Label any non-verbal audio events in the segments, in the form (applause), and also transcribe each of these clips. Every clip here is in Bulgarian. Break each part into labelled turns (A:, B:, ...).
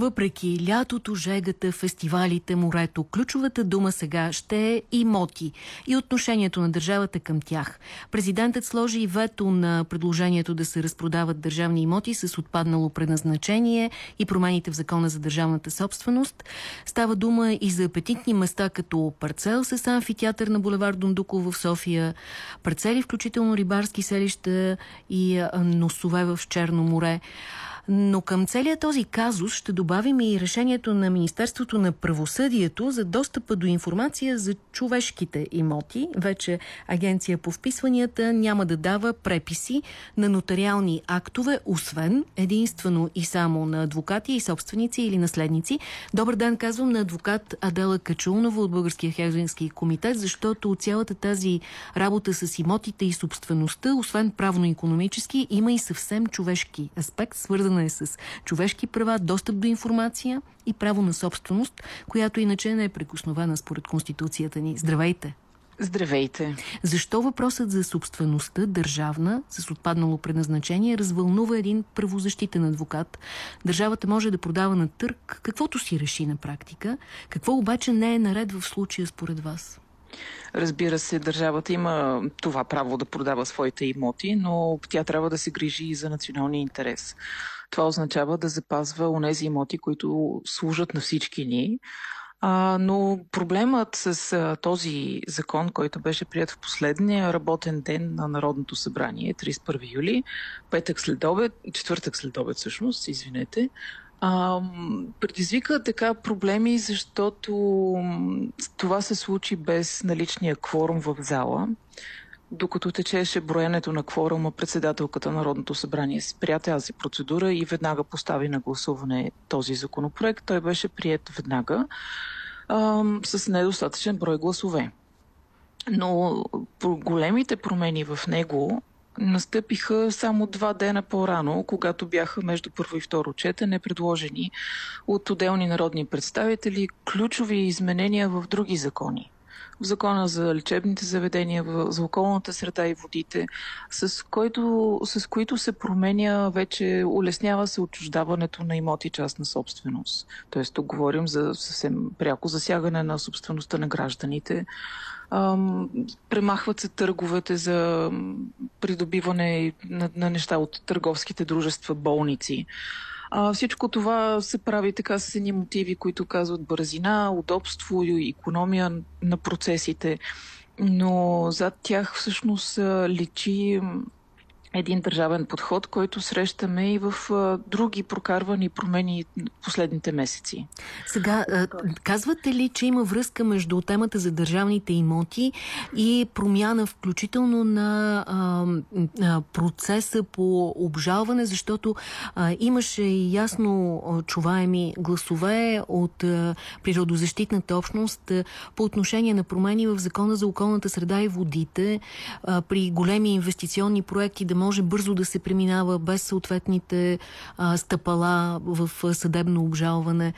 A: Въпреки лятото, жегата, фестивалите, морето, ключовата дума сега ще е имоти и отношението на държавата към тях. Президентът сложи и вето на предложението да се разпродават държавни имоти с отпаднало предназначение и промените в закона за държавната собственост. Става дума и за апетитни места като парцел с амфитеатър на булевар Дундуков в София, парцели, включително рибарски селища и носове в Черно море. Но към целият този казус ще добавим и решението на Министерството на правосъдието за достъпа до информация за човешките имоти. Вече агенция по вписванията няма да дава преписи на нотариални актове, освен единствено и само на адвокати и собственици или наследници. Добър ден, казвам на адвокат Адела Качулнова от Българския Хелзински комитет, защото цялата тази работа с имотите и собствеността, освен правно-економически, има и съвсем човешки аспект, свързан свързана е с човешки права, достъп до информация и право на собственост, която иначе не е прекосновена според Конституцията ни. Здравейте!
B: Здравейте!
A: Защо въпросът за собствеността, държавна, с отпаднало предназначение, развълнува един правозащитен адвокат? Държавата може да продава на търг каквото си реши на практика. Какво обаче не е наред в случая според вас?
B: Разбира се, държавата има това право да продава своите имоти, но тя трябва да се грижи и за националния интерес. Това означава да запазва онези имоти, които служат на всички ни. А, но проблемът с а, този закон, който беше прият в последния работен ден на Народното събрание, 31 юли, петък след обед, четвъртък след обед всъщност, извинете, а, предизвика така проблеми, защото това се случи без наличния кворум в зала. Докато течеше броенето на кворума, председателката на Народното събрание спря тази процедура и веднага постави на гласуване този законопроект. Той беше прият веднага а, с недостатъчен брой гласове. Но големите промени в него настъпиха само два дена по-рано, когато бяха между първо и второ четене предложени от отделни народни представители ключови изменения в други закони в закона за лечебните заведения, за околната среда и водите, с, който, с които се променя вече, улеснява се отчуждаването на имоти частна собственост. Тоест, тук говорим за съвсем пряко засягане на собствеността на гражданите. Ам, премахват се търговете за придобиване на, на неща от търговските дружества, болници. А, всичко това се прави така с едни мотиви, които казват бързина, удобство и економия на процесите. Но зад тях всъщност личи един държавен подход, който срещаме и в други прокарвани промени последните месеци.
A: Сега, казвате ли, че има връзка между темата за държавните имоти и промяна включително на а, а, процеса по обжалване, защото а, имаше и ясно чуваеми гласове от а, природозащитната общност по отношение на промени в Закона за околната среда и водите при големи инвестиционни проекти да може бързо да се преминава без съответните а, стъпала в съдебно обжалване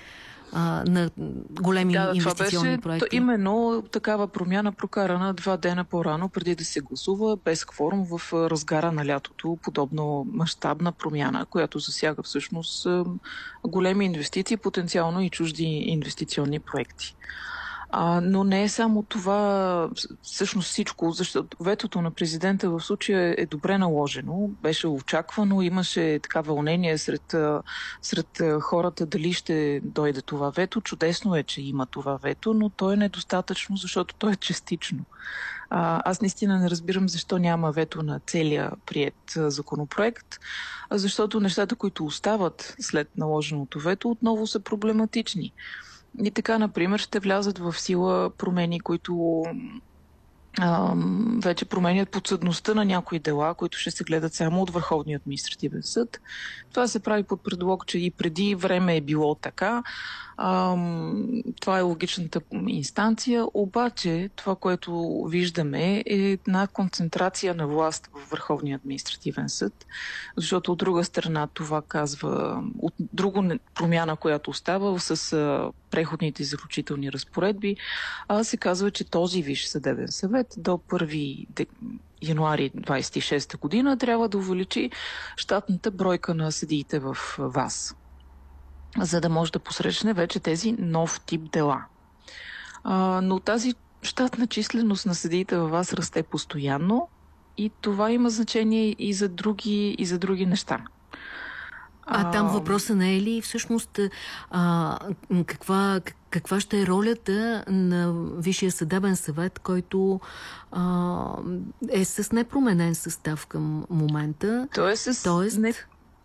A: а, на големи да, инвестиционни
B: беше,
A: проекти.
B: Именно такава промяна прокарана два дена по-рано, преди да се гласува без кворум в разгара на лятото, подобно мащабна промяна, която засяга всъщност големи инвестиции, потенциално и чужди инвестиционни проекти. А, но не е само това, всъщност всичко, защото ветото на президента в случая е добре наложено, беше очаквано, имаше така вълнение сред, сред хората дали ще дойде това вето. Чудесно е, че има това вето, но то е недостатъчно, защото то е частично. А, аз наистина не разбирам защо няма вето на целия прият законопроект, защото нещата, които остават след наложеното вето, отново са проблематични. И така, например, ще влязат в сила промени, които вече променят подсъдността на някои дела, които ще се гледат само от Върховния административен съд. Това се прави под предлог, че и преди време е било така. А, това е логичната инстанция, обаче това, което виждаме е една концентрация на власт в Върховния административен съд, защото от друга страна това казва от друга промяна, която остава с а, преходните заключителни разпоредби, а се казва, че този Виш съдебен съвет до 1 януари 26 година трябва да увеличи щатната бройка на съдиите в ВАС. За да може да посрещне вече тези нов тип дела. А, но тази щатна численост на съдиите във вас расте постоянно и това има значение и за други, и за други неща.
A: А там въпросът не е ли всъщност а, каква, каква ще е ролята на Висшия съдебен съвет, който а, е с непроменен състав към момента?
B: Той с Тоест... не,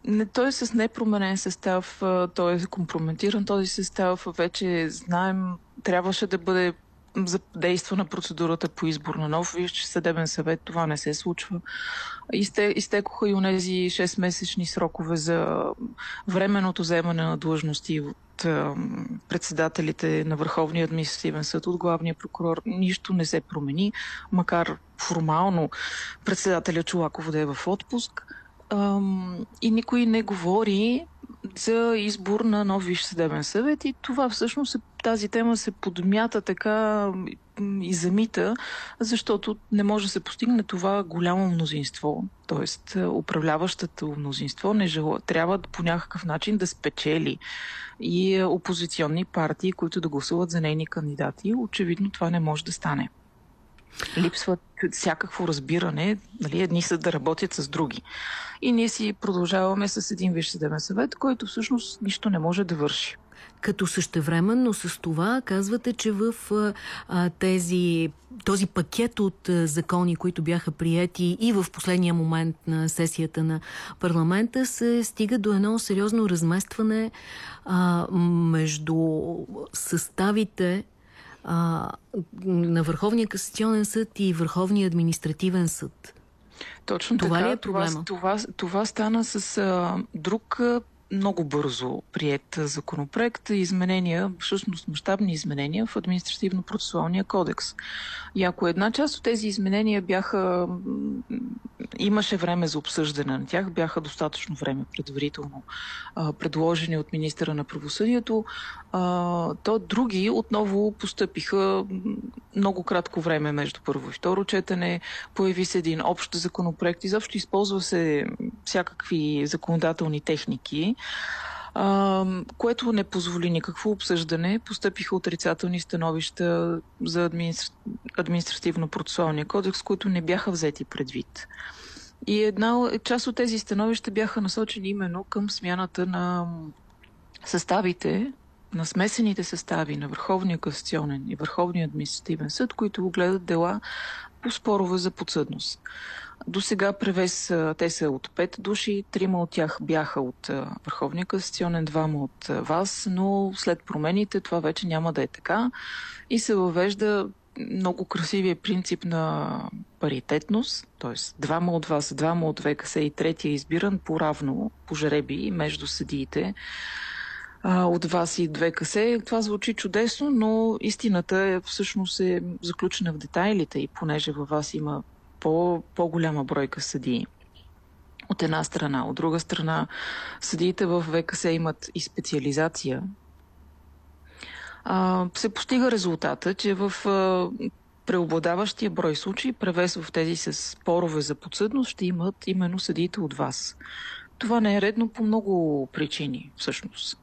B: не, той е с непроменен състав, той е компрометиран този състав, вече знаем, трябваше да бъде задействана процедурата по избор на нов висш съдебен съвет. Това не се случва. Изте, изтекоха и онези 6-месечни срокове за временното вземане на длъжности от а, председателите на Върховния административен съд, от главния прокурор. Нищо не се промени, макар формално председателя Чулаков да е в отпуск. А, и никой не говори за избор на нов висш съдебен съвет и това всъщност е, тази тема се подмята така и замита, защото не може да се постигне това голямо мнозинство, т.е. управляващото мнозинство не жела, трябва по някакъв начин да спечели и опозиционни партии, които да гласуват за нейни кандидати. Очевидно това не може да стане. Липсва всякакво разбиране, нали, едни са да работят с други. И ние си продължаваме с един висш съдебен съвет, който всъщност нищо не може да върши.
A: Като същевременно с това казвате, че в а, тези, този пакет от а, закони, които бяха приети и в последния момент на сесията на парламента, се стига до едно сериозно разместване а, между съставите а, на Върховния касационен съд и Върховния административен съд.
B: Точно това така. Ли е проблема? Това, това, това стана с а, друг много бързо прият законопроект, изменения, всъщност мащабни изменения в административно-процесуалния кодекс. И ако една част от тези изменения бяха имаше време за обсъждане на тях, бяха достатъчно време предварително а, предложени от министра на правосъдието, а, то други отново постъпиха много кратко време между първо и второ четене, появи се един общ законопроект, изобщо използва се всякакви законодателни техники, Което не позволи никакво обсъждане. Постъпиха отрицателни становища за администр... административно-процесуалния кодекс, които не бяха взети предвид. И една част от тези становища бяха насочени именно към смяната на съставите, на смесените състави на Върховния касационен и Върховния административен съд, които гледат дела по спорове за подсъдност. До сега превес те са от пет души, трима от тях бяха от Върховния касационен, двама от вас, но след промените това вече няма да е така и се въвежда много красивия принцип на паритетност, т.е. двама от вас, двама от ВКС и третия избиран по-равно, по жреби между съдиите от вас и две касе. Това звучи чудесно, но истината е всъщност е заключена в детайлите и понеже във вас има по, по-голяма бройка съдии. От една страна. От друга страна, съдиите в ВКС имат и специализация, а, се постига резултата, че в а, преобладаващия брой случаи превес в тези с спорове за подсъдност ще имат именно съдиите от вас. Това не е редно по много причини, всъщност.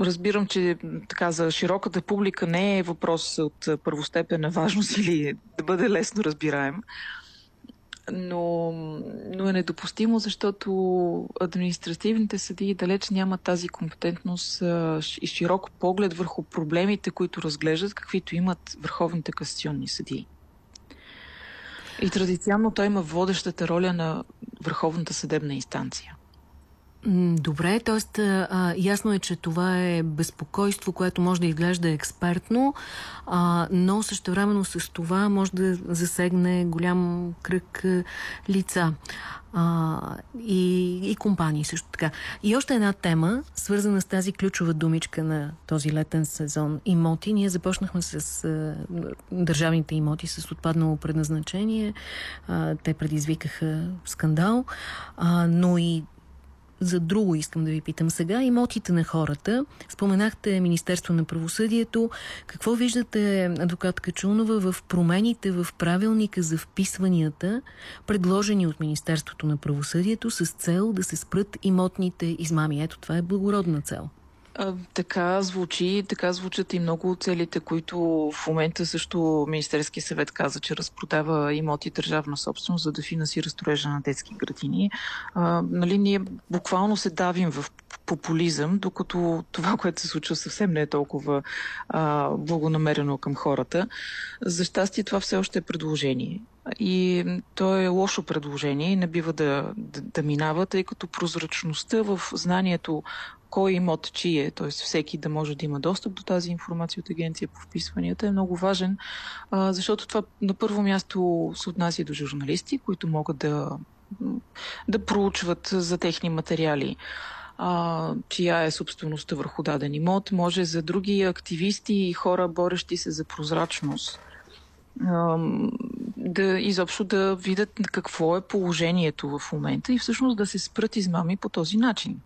B: Разбирам, че така за широката публика не е въпрос от първостепенна важност (laughs) или да бъде лесно разбираем но, но е недопустимо, защото административните съдии далеч нямат тази компетентност и широк поглед върху проблемите, които разглеждат, каквито имат върховните касационни съдии. И традиционно той има водещата роля на върховната съдебна инстанция.
A: Добре, т.е. ясно е, че това е безпокойство, което може да изглежда експертно, а, но също времено с това може да засегне голям кръг лица а, и, и компании също така. И още една тема, свързана с тази ключова думичка на този летен сезон имоти. Ние започнахме с а, държавните имоти с отпаднало предназначение. А, те предизвикаха скандал, а, но и за друго искам да ви питам сега. Имотите на хората. Споменахте Министерство на правосъдието. Какво виждате, адвокат Качунова, в промените в правилника за вписванията, предложени от Министерството на правосъдието с цел да се спрат имотните измами? Ето, това е благородна цел.
B: А, така звучи, така звучат и много от целите, които в момента също Министерския съвет каза, че разпродава имоти държавна собственост, за да финансира строежа на детски градини. А, нали, ние буквално се давим в популизъм, докато това, което се случва съвсем не е толкова а, благонамерено към хората. За щастие това все още е предложение. И то е лошо предложение и не бива да, да, да минава, тъй като прозрачността в знанието кой имот чи е, т.е. всеки да може да има достъп до тази информация от агенция по вписванията е много важен, защото това на първо място се отнася до журналисти, които могат да, да проучват за техни материали а, чия е собствеността върху даден имот, може за други активисти и хора, борещи се за прозрачност да изобщо да видят какво е положението в момента и всъщност да се спрат измами по този начин.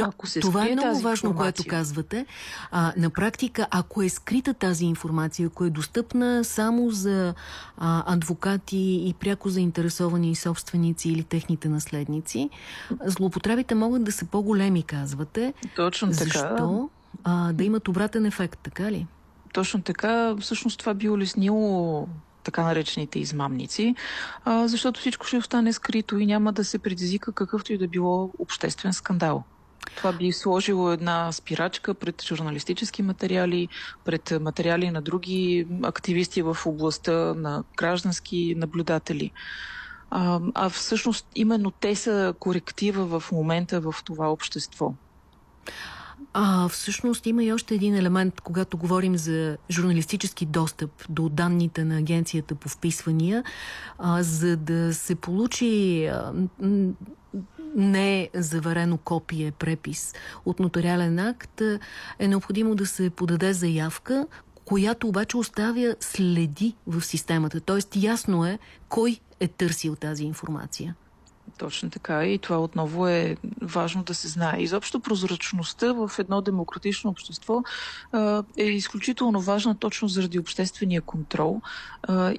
A: Ако се Това е много важно, информация... което казвате. А, на практика, ако е скрита тази информация, ако е достъпна само за а, адвокати и пряко заинтересовани собственици или техните наследници, злоупотребите могат да са по-големи, казвате.
B: Точно така.
A: Защо? А, да имат обратен ефект, така ли?
B: Точно така. Всъщност това би улеснило така наречените измамници, а, защото всичко ще остане скрито и няма да се предизвика какъвто и да било обществен скандал. Това би сложило една спирачка пред журналистически материали, пред материали на други активисти в областта, на граждански наблюдатели. А, а всъщност именно те са коректива в момента в това общество.
A: А всъщност има и още един елемент, когато говорим за журналистически достъп до данните на агенцията по вписвания, а, за да се получи а, не заварено копие, препис от нотариален акт, е необходимо да се подаде заявка, която обаче оставя следи в системата. Тоест ясно е кой е търсил тази информация.
B: Точно така и това отново е важно да се знае. Изобщо прозрачността в едно демократично общество е изключително важна точно заради обществения контрол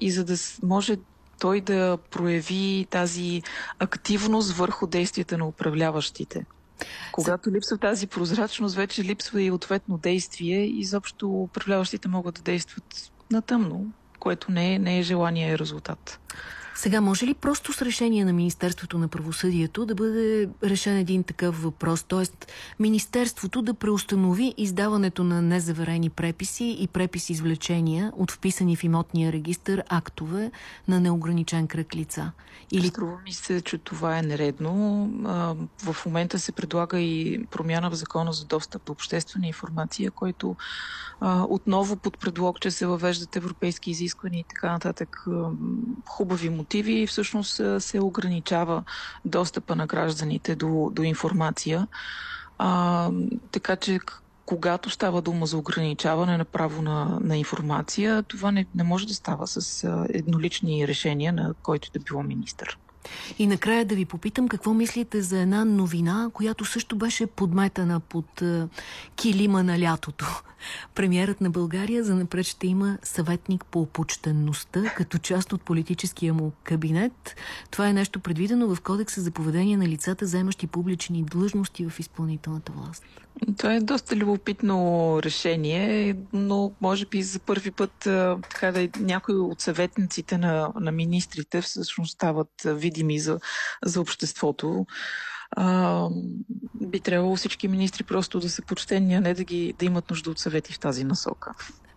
B: и за да може той да прояви тази активност върху действията на управляващите. Когато липсва тази прозрачност, вече липсва и ответно действие и изобщо управляващите могат да действат на тъмно, което не е, не е желания резултат.
A: Сега, може ли просто с решение на Министерството на правосъдието да бъде решен един такъв въпрос? Тоест, Министерството да преустанови издаването на незаверени преписи и преписи извлечения от вписани в имотния регистр актове на неограничен кръг лица?
B: Или... Струва ми се, че това е нередно. В момента се предлага и промяна в закона за достъп до обществена информация, който отново под предлог, че се въвеждат европейски изисквания и така нататък хубави мотиви всъщност се ограничава достъпа на гражданите до, до информация. А, така че когато става дума за ограничаване на право на, на информация, това не, не може да става с еднолични решения на който да било министър.
A: И накрая да ви попитам какво мислите за една новина, която също беше подметана под килима на лятото. Премьерът на България за напред ще има съветник по почтенността като част от политическия му кабинет. Това е нещо предвидено в Кодекса за поведение на лицата, заемащи публични длъжности в изпълнителната власт.
B: Това е доста любопитно решение, но може би за първи път така да някои от съветниците на, на министрите всъщност стават видими за, за обществото. Би трябвало всички министри просто да са почтени, а не да, ги, да имат нужда от съвети в тази насока.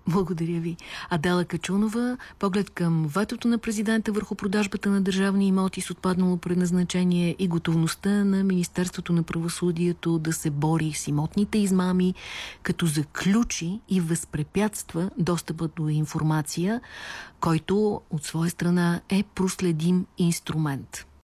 A: Благодаря ви. Адела Качунова, поглед към ветото на президента върху продажбата на държавни имоти с отпаднало предназначение и готовността на Министерството на правосудието да се бори с имотните измами, като заключи и възпрепятства достъпа до информация, който от своя страна е проследим инструмент.